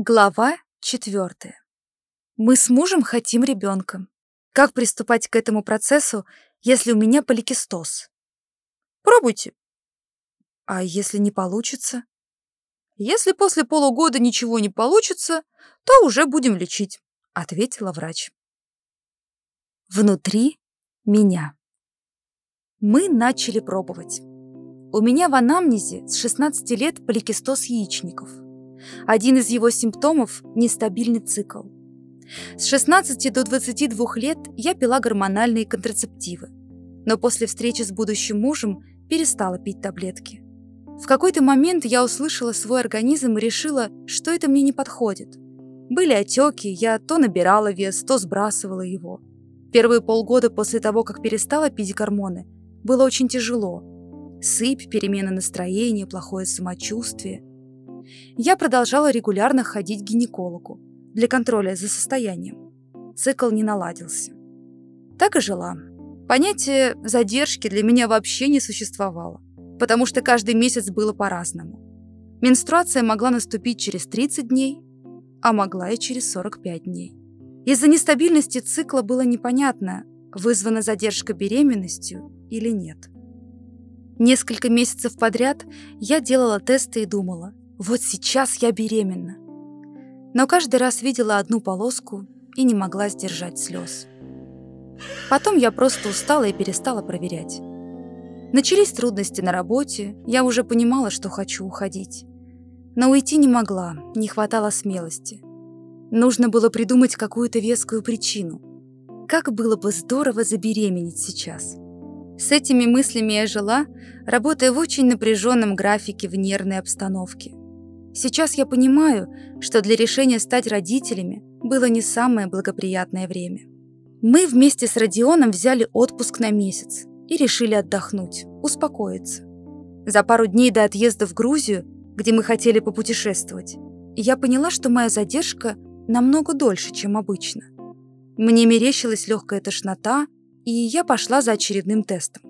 Глава четвертая. Мы с мужем хотим ребенка. Как приступать к этому процессу, если у меня поликистоз? Пробуйте. А если не получится? Если после полугода ничего не получится, то уже будем лечить, ответила врач. Внутри меня. Мы начали пробовать. У меня в анамнезе с 16 лет поликистоз яичников – один из его симптомов – нестабильный цикл. С 16 до 22 лет я пила гормональные контрацептивы, но после встречи с будущим мужем перестала пить таблетки. В какой-то момент я услышала свой организм и решила, что это мне не подходит. Были отеки, я то набирала вес, то сбрасывала его. Первые полгода после того, как перестала пить гормоны, было очень тяжело. Сыпь, перемена настроения, плохое самочувствие. Я продолжала регулярно ходить к гинекологу для контроля за состоянием. Цикл не наладился. Так и жила. Понятие задержки для меня вообще не существовало, потому что каждый месяц было по-разному. Менструация могла наступить через 30 дней, а могла и через 45 дней. Из-за нестабильности цикла было непонятно, вызвана задержка беременностью или нет. Несколько месяцев подряд я делала тесты и думала, вот сейчас я беременна. Но каждый раз видела одну полоску и не могла сдержать слез. Потом я просто устала и перестала проверять. Начались трудности на работе, я уже понимала, что хочу уходить. Но уйти не могла, не хватало смелости. Нужно было придумать какую-то вескую причину. Как было бы здорово забеременеть сейчас. С этими мыслями я жила, работая в очень напряженном графике в нервной обстановке. Сейчас я понимаю, что для решения стать родителями было не самое благоприятное время. Мы вместе с Родионом взяли отпуск на месяц и решили отдохнуть, успокоиться. За пару дней до отъезда в Грузию, где мы хотели попутешествовать, я поняла, что моя задержка намного дольше, чем обычно. Мне мерещилась легкая тошнота, и я пошла за очередным тестом.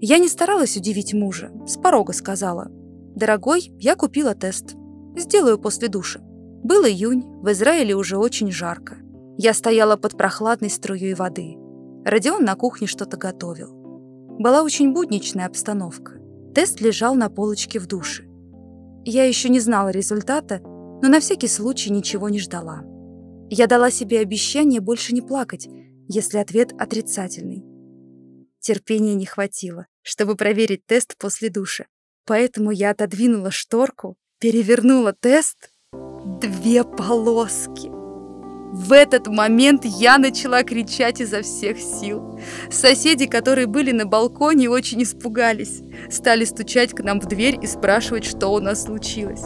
Я не старалась удивить мужа, с порога сказала – «Дорогой, я купила тест. Сделаю после душа». Был июнь, в Израиле уже очень жарко. Я стояла под прохладной струей воды. Родион на кухне что-то готовил. Была очень будничная обстановка. Тест лежал на полочке в душе. Я еще не знала результата, но на всякий случай ничего не ждала. Я дала себе обещание больше не плакать, если ответ отрицательный. Терпения не хватило, чтобы проверить тест после душа. Поэтому я отодвинула шторку, перевернула тест. Две полоски. В этот момент я начала кричать изо всех сил. Соседи, которые были на балконе, очень испугались. Стали стучать к нам в дверь и спрашивать, что у нас случилось.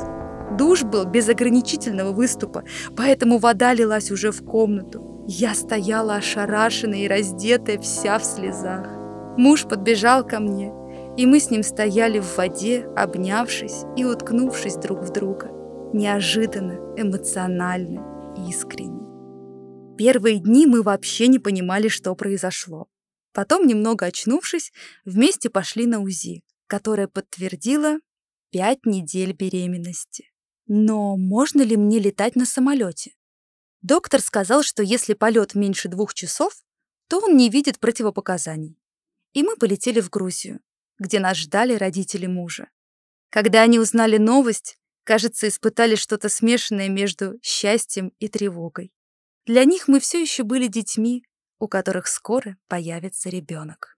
Душ был без ограничительного выступа, поэтому вода лилась уже в комнату. Я стояла ошарашенная и раздетая, вся в слезах. Муж подбежал ко мне и мы с ним стояли в воде, обнявшись и уткнувшись друг в друга, неожиданно, эмоционально, искренне. Первые дни мы вообще не понимали, что произошло. Потом, немного очнувшись, вместе пошли на УЗИ, которое подтвердило пять недель беременности. Но можно ли мне летать на самолете? Доктор сказал, что если полет меньше двух часов, то он не видит противопоказаний. И мы полетели в Грузию, где нас ждали родители мужа. Когда они узнали новость, кажется, испытали что-то смешанное между счастьем и тревогой. Для них мы все еще были детьми, у которых скоро появится ребенок.